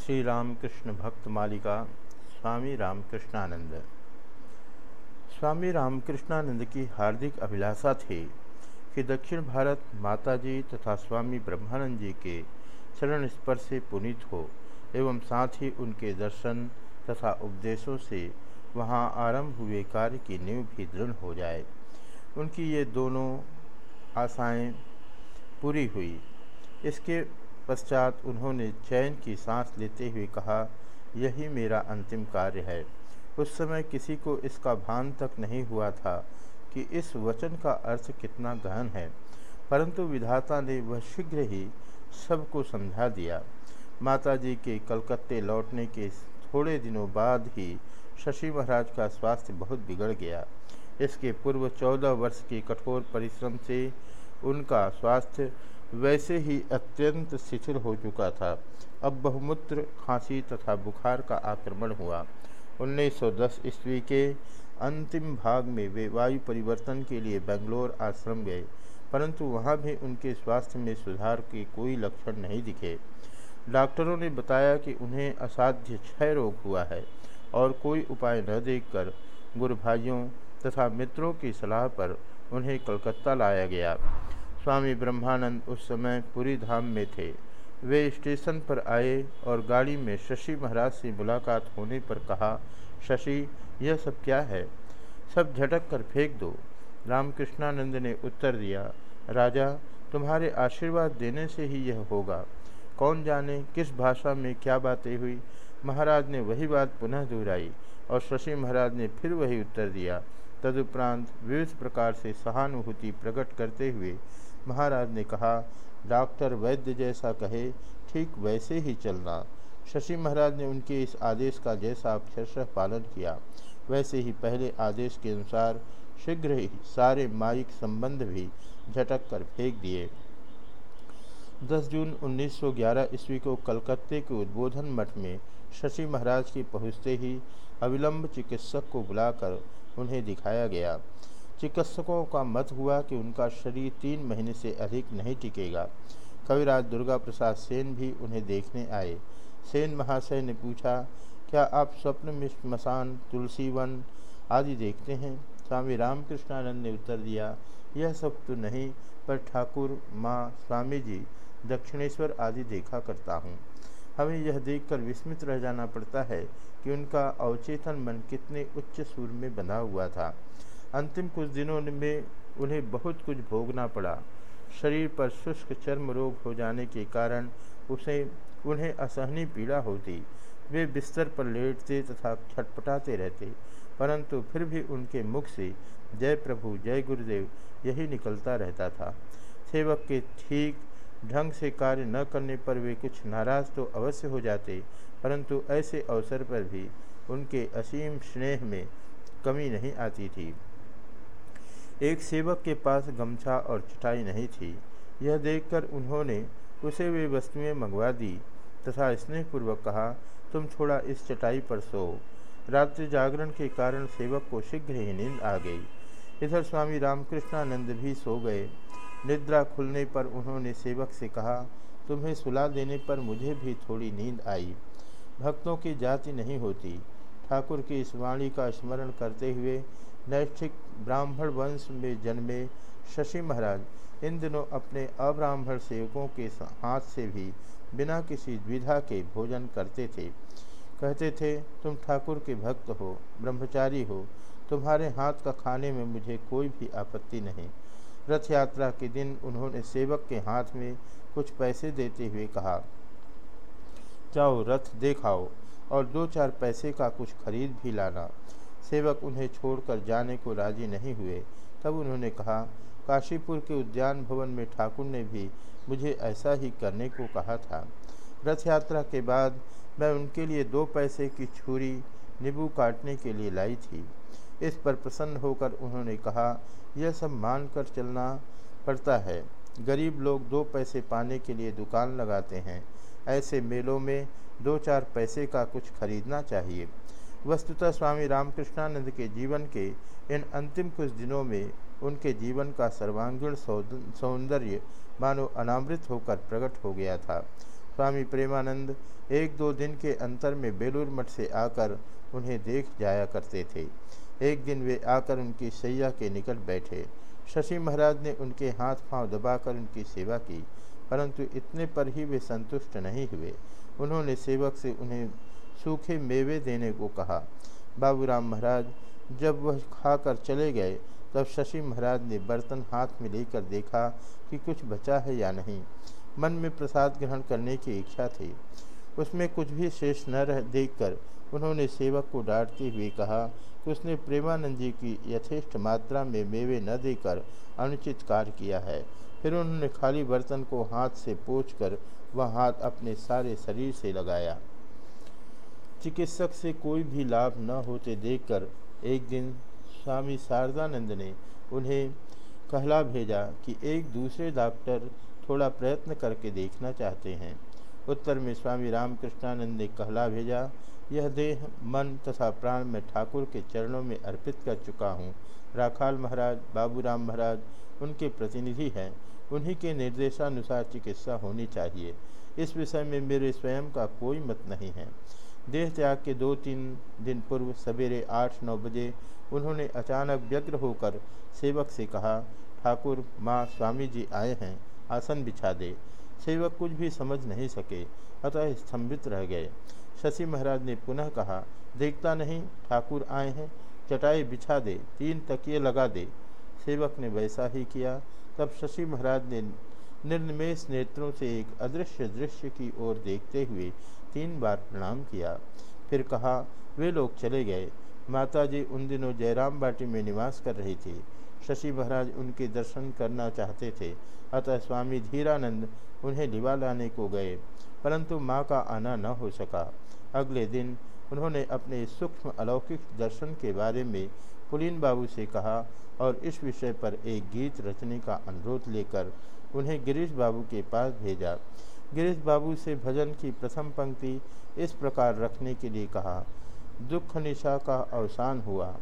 श्री रामकृष्ण भक्त मालिका स्वामी रामकृष्णानंद। स्वामी रामकृष्णानंद की हार्दिक अभिलाषा थी कि दक्षिण भारत माताजी तथा स्वामी ब्रह्मानंद जी के चरण स्पर्श से पुनीत हो एवं साथ ही उनके दर्शन तथा उपदेशों से वहाँ आरंभ हुए कार्य की नींव भी दृढ़ हो जाए। उनकी ये दोनों आशाएँ पूरी हुई। इसके पश्चात उन्होंने चैन की सांस लेते हुए कहा, यही मेरा अंतिम कार्य है। उस समय किसी को इसका भान तक नहीं हुआ था कि इस वचन का अर्थ कितना गहन है। परंतु विधाता ने वह शीघ्र ही सबको समझा दिया। माताजी के कलकत्ते लौटने के थोड़े दिनों बाद ही शशि महाराज का स्वास्थ्य बहुत बिगड़ गया। इसके पूर्व चौदह वर्ष के कठोर परिश्रम से उनका स्वास्थ्य वैसे ही अत्यंत शिथिल हो चुका था। अब बहुमूत्र, खांसी तथा बुखार का आक्रमण हुआ। 1910 ईस्वी के अंतिम भाग में वे वायु परिवर्तन के लिए बेंगलोर आश्रम गए, परंतु वहाँ भी उनके स्वास्थ्य में सुधार के कोई लक्षण नहीं दिखे। डॉक्टरों ने बताया कि उन्हें असाध्य क्षय रोग हुआ है और कोई उपाय न देखकर गुरु भाइयों तथा मित्रों की सलाह पर उन्हें कलकत्ता लाया गया। स्वामी ब्रह्मानंद उस समय पूरी धाम में थे। वे स्टेशन पर आए और गाड़ी में शशि महाराज से मुलाकात होने पर कहा, शशि, यह सब क्या है? सब झटक कर फेंक दो। रामकृष्णानंद ने उत्तर दिया, राजा, तुम्हारे आशीर्वाद देने से ही यह होगा। कौन जाने किस भाषा में क्या बातें हुई? महाराज ने वही बात पुनः दोहराई और शशि महाराज ने फिर वही उत्तर दिया। तदुपरांत विविध प्रकार से सहानुभूति प्रकट करते हुए महाराज ने कहा, डॉक्टर वैद्य जैसा कहे, ठीक वैसे ही चलना। शशि महाराज ने उनके इस आदेश का जैसा अक्षरशः पालन किया। वैसे ही पहले आदेश के अनुसार शीघ्र ही सारे माइक संबंध भी झटक कर फेंक दिए। 10 जून 1911 ईस्वी को कलकत्ते के उद्बोधन मठ में शशि महाराज की पहुँचते ही अविलंब चिकित्सक को बुलाकर उन्हें दिखाया गया। चिकित्सकों का मत हुआ कि उनका शरीर तीन महीने से अधिक नहीं टिकेगा। कविराज दुर्गा प्रसाद सेन भी उन्हें देखने आए। सेन महाशय ने पूछा, क्या आप स्वप्न में तुलसीवन आदि देखते हैं? स्वामी रामकृष्णानंद ने उत्तर दिया, यह सब तो नहीं, पर ठाकुर, माँ स्वामी जी दक्षिणेश्वर आदि देखा करता हूँ। हमें यह देखकर विस्मित रह जाना पड़ता है कि उनका अवचेतन मन कितने उच्च सूर में बंधा हुआ था। अंतिम कुछ दिनों में उन्हें बहुत कुछ भोगना पड़ा। शरीर पर शुष्क चर्म रोग हो जाने के कारण उसे, उन्हें असहनीय पीड़ा होती। वे बिस्तर पर लेटते तथा छटपटाते रहते, परंतु फिर भी उनके मुख से जय प्रभु, जय गुरुदेव यही निकलता रहता था। सेवक के ठीक ढंग से कार्य न करने पर वे कुछ नाराज़ तो अवश्य हो जाते, परंतु ऐसे अवसर पर भी उनके असीम स्नेह में कमी नहीं आती थी। एक सेवक के पास गमछा और चटाई नहीं थी। यह देखकर उन्होंने उसे वे वस्तुएँ मंगवा दी तथा स्नेहपूर्वक कहा, तुम थोड़ा इस चटाई पर सो। रात्रि जागरण के कारण सेवक को शीघ्र ही नींद आ गई। इधर स्वामी रामकृष्णानंद भी सो गए। निद्रा खुलने पर उन्होंने सेवक से कहा, तुम्हें सुला देने पर मुझे भी थोड़ी नींद आई। भक्तों की जाति नहीं होती। ठाकुर की इस वाणी का स्मरण करते हुए नैष्ठिक ब्राह्मण वंश में जन्मे शशि महाराज। इन दिनों अपने अब्राह्मण सेवकों के हाथ से भी बिना किसी द्विधा के भोजन करते थे। कहते थे, तुम ठाकुर के भक्त हो, ब्रह्मचारी हो। तुम्हारे हाथ का खाने में मुझे कोई भी आपत्ति नहीं। रथ यात्रा के दिन उन्होंने सेवक के हाथ में कुछ पैसे देते हुए कहा, जाओ, रथ देखाओ और दो चार पैसे का कुछ खरीद भी लाना। सेवक उन्हें छोड़कर जाने को राज़ी नहीं हुए। तब उन्होंने कहा, काशीपुर के उद्यान भवन में ठाकुर ने भी मुझे ऐसा ही करने को कहा था। रथ यात्रा के बाद मैं उनके लिए दो पैसे की छुरी, नींबू काटने के लिए लाई थी। इस पर प्रसन्न होकर उन्होंने कहा, यह सब मान कर चलना पड़ता है। गरीब लोग दो पैसे पाने के लिए दुकान लगाते हैं। ऐसे मेलों में दो चार पैसे का कुछ खरीदना चाहिए। वस्तुतः स्वामी रामकृष्णानंद के जीवन के इन अंतिम कुछ दिनों में उनके जीवन का सर्वांगीण सौंदर्य मानो अनामृत होकर प्रकट हो गया था। स्वामी प्रेमानंद एक दो दिन के अंतर में बेलूर मठ से आकर उन्हें देख जाया करते थे। एक दिन वे आकर उनकी सैया के निकट बैठे। शशि महाराज ने उनके हाथ पाँव दबाकर उनकी सेवा की, परंतु इतने पर ही वे संतुष्ट नहीं हुए। उन्होंने सेवक से उन्हें सूखे मेवे देने को कहा। बाबूराम महाराज जब वह खाकर चले गए, तब शशि महाराज ने बर्तन हाथ में लेकर देखा कि कुछ बचा है या नहीं। मन में प्रसाद ग्रहण करने की इच्छा थी। उसमें कुछ भी शेष न रह, देखकर उन्होंने सेवक को डांटते हुए कहा कि उसने प्रेमानंद जी की यथेष्ट मात्रा में मेवे न देकर अनुचित कार्य किया है। फिर उन्होंने खाली बर्तन को हाथ से पोछ कर वह हाथ अपने सारे शरीर से लगाया। चिकित्सक से कोई भी लाभ न होते देखकर एक दिन स्वामी शारदानंद ने उन्हें कहला भेजा कि एक दूसरे डॉक्टर थोड़ा प्रयत्न करके देखना चाहते हैं। उत्तर में स्वामी रामकृष्णानंद ने कहला भेजा, यह देह मन तथा प्राण में ठाकुर के चरणों में अर्पित कर चुका हूँ। राखाल महाराज, बाबूराम महाराज, उनके प्रतिनिधि हैं। उन्हीं के निर्देशानुसार चिकित्सा होनी चाहिए। इस विषय में मेरे स्वयं का कोई मत नहीं है। देह त्याग के दो तीन दिन पूर्व सवेरे आठ नौ बजे उन्होंने अचानक व्यग्र होकर सेवक से कहा, ठाकुर, माँ स्वामी जी आए हैं, आसन बिछा दे। सेवक कुछ भी समझ नहीं सके, अतः स्तंभित रह गए। शशि महाराज ने पुनः कहा, देखता नहीं, ठाकुर आए हैं, चटाई बिछा दे, तीन तकिए लगा दे। सेवक ने वैसा ही किया। तब शशि महाराज ने निर्निमेश नेत्रों से एक अदृश्य दृश्य की ओर देखते हुए तीन बार प्रणाम किया। फिर कहा, वे लोग चले गए। माताजी उन दिनों जयराम बाटी में निवास कर रही थी। शशि महाराज उनके दर्शन करना चाहते थे। अतः स्वामी धीरानंद उन्हें लिवा लाने को गए, परंतु माँ का आना न हो सका। अगले दिन उन्होंने अपने सूक्ष्म अलौकिक दर्शन के बारे में पुलिन बाबू से कहा और इस विषय पर एक गीत रचने का अनुरोध लेकर उन्हें गिरीश बाबू के पास भेजा। गिरीश बाबू से भजन की प्रथम पंक्ति इस प्रकार रखने के लिए कहा, दुख, निशा का अवसान हुआ।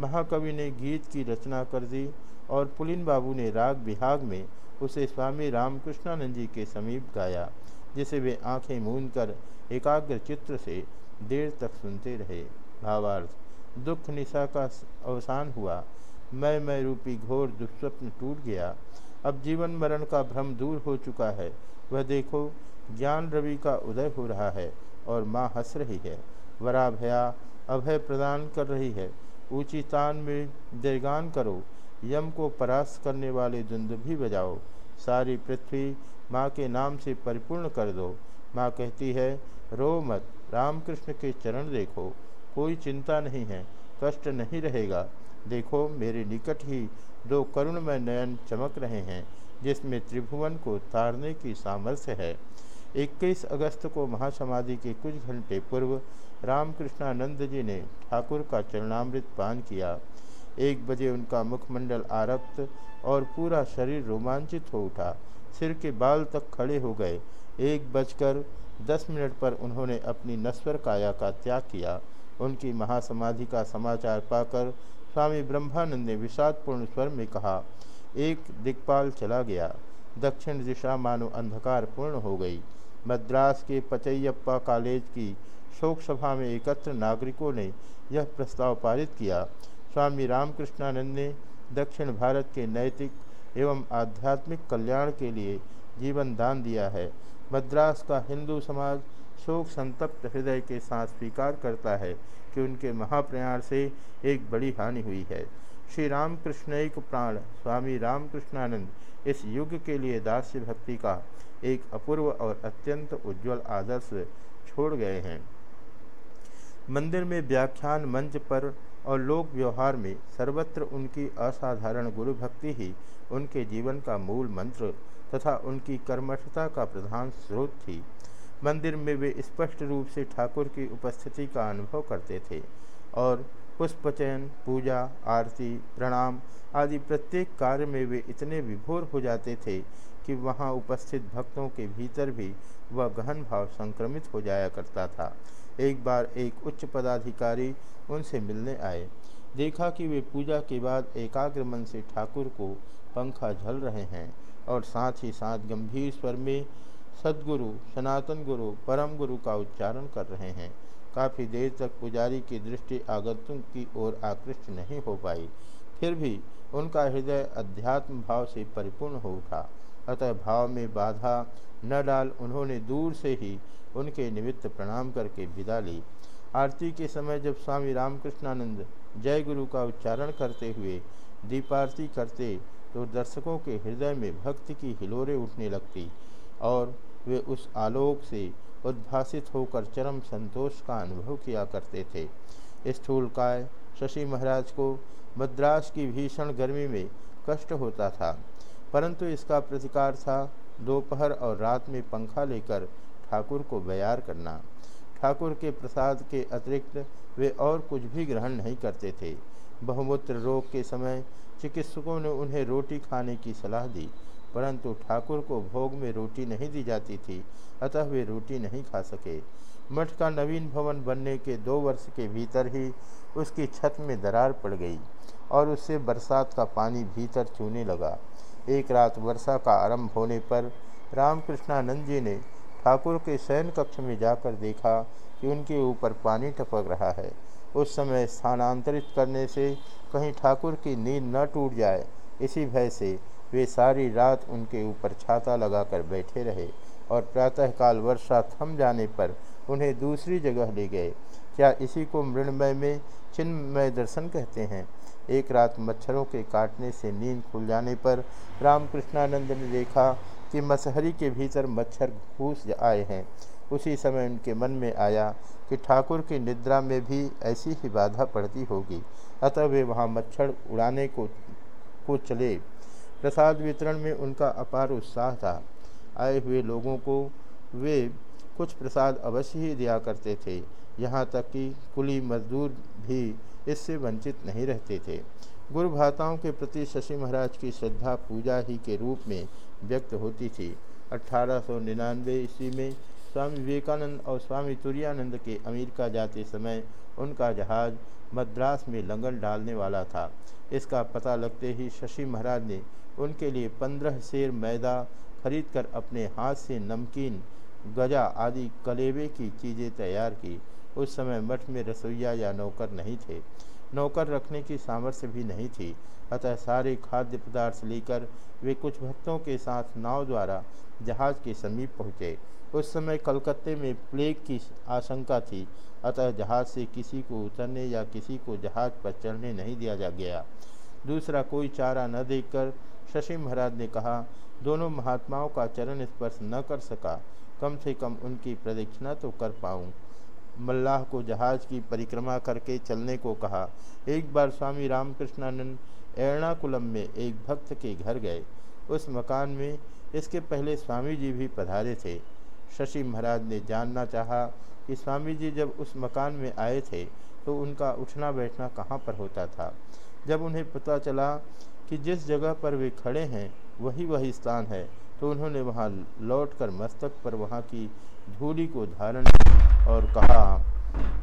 महाकवि ने गीत की रचना कर दी और पुलिन बाबू ने राग बिहाग में उसे स्वामी रामकृष्णानंद जी के समीप गाया, जिसे वे आँखें मूंद कर एकाग्र चित्र से देर तक सुनते रहे। भावार्थ, दुख, निशा का अवसान हुआ। मैं मैं रूपी घोर दुस्वप्न टूट गया। अब जीवन मरण का भ्रम दूर हो चुका है। वह देखो, ज्ञान रवि का उदय हो रहा है और माँ हंस रही है। वरा भया, अभय प्रदान कर रही है। ऊँची तान में दीर्गान करो। यम को परास्त करने वाले भी बजाओ। सारी पृथ्वी माँ के नाम से परिपूर्ण कर दो। माँ कहती है, रो मत, रामकृष्ण के चरण देखो। कोई चिंता नहीं है, कष्ट नहीं रहेगा। देखो मेरे निकट ही दो करुणमय नयन चमक रहे हैं, जिसमें त्रिभुवन को तारने की सामर्थ्य है। 21 अगस्त को महासमाधि के कुछ घंटे पूर्व रामकृष्णानंद जी ने ठाकुर का चरणामृत पान किया। एक बजे उनका मुखमंडल आरक्त और पूरा शरीर रोमांचित हो उठा। सिर के बाल तक खड़े हो गए। एक बजकर दस मिनट पर उन्होंने अपनी नस्वर काया का त्याग किया। उनकी महासमाधि का समाचार पाकर स्वामी ब्रह्मानंद ने विषादपूर्ण स्वर में कहा, एक दिक्पाल चला गया। दक्षिण दिशा मानो अंधकार पूर्ण हो गई। मद्रास के पचैयप्पा कॉलेज की शोक सभा में एकत्र नागरिकों ने यह प्रस्ताव पारित किया। स्वामी रामकृष्णानंद ने दक्षिण भारत के नैतिक एवं आध्यात्मिक कल्याण के लिए जीवन दान दिया है। मद्रास का हिंदू समाज शोक संतप्त हृदय के साथ स्वीकार करता है कि उनके महाप्रयाण से एक बड़ी हानि हुई है। श्री रामकृष्ण एक प्राण, स्वामी रामकृष्णानंद इस युग के लिए दास्य भक्ति का एक अपूर्व और अत्यंत उज्जवल आदर्श छोड़ गए हैं। मंदिर में व्याख्यान मंच पर और लोक व्यवहार में सर्वत्र उनकी असाधारण गुरु भक्ति ही उनके जीवन का मूल मंत्र तथा उनकी कर्मठता का प्रधान स्रोत थी। मंदिर में वे स्पष्ट रूप से ठाकुर की उपस्थिति का अनुभव करते थे और पुष्पचयन पूजा, आरती, प्रणाम आदि प्रत्येक कार्य में वे इतने विभोर हो जाते थे कि वहाँ उपस्थित भक्तों के भीतर भी वह गहन भाव संक्रमित हो जाया करता था। एक बार एक उच्च पदाधिकारी उनसे मिलने आए। देखा कि वे पूजा के बाद एकाग्र मन से ठाकुर को पंखा झल रहे हैं और साथ ही साथ गंभीर स्वर में सदगुरु, सनातन गुरु, परम गुरु का उच्चारण कर रहे हैं। काफ़ी देर तक पुजारी की दृष्टि आगंतुक की ओर आकृष्ट नहीं हो पाई। फिर भी उनका हृदय अध्यात्म भाव से परिपूर्ण हो उठा। अतः भाव में बाधा न डाल उन्होंने दूर से ही उनके निमित्त प्रणाम करके विदा ली। आरती के समय जब स्वामी रामकृष्णानंद जय गुरु का उच्चारण करते हुए दीपारती करते तो दर्शकों के हृदय में भक्ति की हिलोरें उठने लगती। और वे उस आलोक से उद्भासित होकर चरम संतोष का अनुभव किया करते थे। स्थूलकाय शशि महाराज को मद्रास की भीषण गर्मी में कष्ट होता था, परंतु इसका प्रतिकार था दोपहर और रात में पंखा लेकर ठाकुर को बयार करना। ठाकुर के प्रसाद के अतिरिक्त वे और कुछ भी ग्रहण नहीं करते थे। बहुमूत्र रोग के समय चिकित्सकों ने उन्हें रोटी खाने की सलाह दी। परंतु ठाकुर को भोग में रोटी नहीं दी जाती थी, अतः वे रोटी नहीं खा सके। मठ का नवीन भवन बनने के दो वर्ष के भीतर ही उसकी छत में दरार पड़ गई और उससे बरसात का पानी भीतर चूने लगा। एक रात वर्षा का आरंभ होने पर रामकृष्णानंद जी ने ठाकुर के शयन कक्ष में जाकर देखा कि उनके ऊपर पानी टपक रहा है। उस समय स्थानांतरित करने से कहीं ठाकुर की नींद न टूट जाए, इसी भय से वे सारी रात उनके ऊपर छाता लगाकर बैठे रहे और प्रातःकाल वर्षा थम जाने पर उन्हें दूसरी जगह ले गए। क्या इसी को मृणमय में चिन्मय दर्शन कहते हैं? एक रात मच्छरों के काटने से नींद खुल जाने पर रामकृष्णानंद ने देखा कि मसहरी के भीतर मच्छर घूस आए हैं। उसी समय उनके मन में आया कि ठाकुर की निद्रा में भी ऐसी ही बाधा पड़ती होगी। अतः वे वहाँ मच्छर उड़ाने को को चले। प्रसाद वितरण में उनका अपार उत्साह था। आए हुए लोगों को वे कुछ प्रसाद अवश्य ही दिया करते थे। यहाँ तक कि कुली मजदूर भी इससे वंचित नहीं रहते थे। गुरु भाताओं के प्रति शशि महाराज की श्रद्धा पूजा ही के रूप में व्यक्त होती थी। अठारह सौ निन्यानवे ईस्वी में स्वामी विवेकानंद और स्वामी तुरानंद के अमेरिका जाते समय उनका जहाज़ मद्रास में लंगन डालने वाला था। इसका पता लगते ही शशि महाराज ने उनके लिए पंद्रह शेर मैदा खरीद कर अपने हाथ से नमकीन, गजा आदि कलेबे की चीज़ें तैयार की। उस समय मठ में रसोईया या नौकर नहीं थे। नौकर रखने की सामर्थ्य भी नहीं थी। अतः सारे खाद्य पदार्थ लेकर वे कुछ भक्तों के साथ नाव द्वारा जहाज़ के समीप पहुँचे। उस समय कलकत्ते में प्लेग की आशंका थी। अतः जहाज़ से किसी को उतरने या किसी को जहाज़ पर चढ़ने नहीं दिया जा गया। दूसरा कोई चारा न देखकर शशि महाराज ने कहा, दोनों महात्माओं का चरण स्पर्श न कर सका। कम से कम उनकी प्रदक्षिणा तो कर पाऊँ। मल्लाह को जहाज़ की परिक्रमा करके चलने को कहा। एक बार स्वामी रामकृष्णानंद एर्णाकुलम में एक भक्त के घर गए। उस मकान में इसके पहले स्वामी जी भी पधारे थे। शशि महाराज ने जानना चाहा कि स्वामी जी जब उस मकान में आए थे तो उनका उठना बैठना कहाँ पर होता था। जब उन्हें पता चला कि जिस जगह पर वे खड़े हैं, वही वही स्थान है। तो उन्होंने वहाँ लौटकर मस्तक पर वहाँ की धूली को धारण और कहा,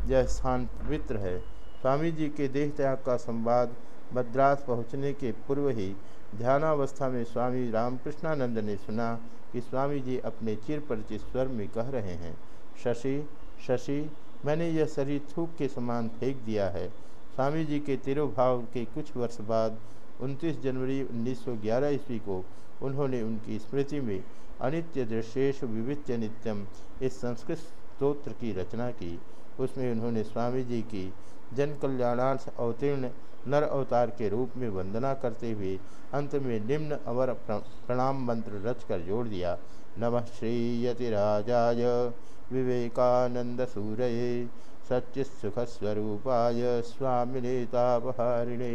यह स्थान पवित्र है। स्वामी जी के देह त्याग का संवाद मद्रास पहुँचने के पूर्व ही ध्यानावस्था में स्वामी रामकृष्णानंद ने सुना कि स्वामी जी अपने चिर परिचित स्वर में कह रहे हैं, शशि शशि, मैंने यह शरीर थूक के समान फेंक दिया है। स्वामी जी के तिरुभाव के कुछ वर्ष बाद 29 जनवरी 1911 ईस्वी को उन्होंने उनकी स्मृति में अनित्य दृशेष विवित्य नित्यम इस संस्कृत स्त्रोत्र की रचना की। उसमें उन्होंने स्वामी जी की जन कल्याणार्थ अवतीर्ण नर अवतार के रूप में वंदना करते हुए अंत में निम्न अवर प्रणाम मंत्र रचकर जोड़ दिया। नमः श्रीयतिराजाय विवेकानंद सूरये सच्चित्सुखस्वरूपाय स्वामिनेतापहारिणे।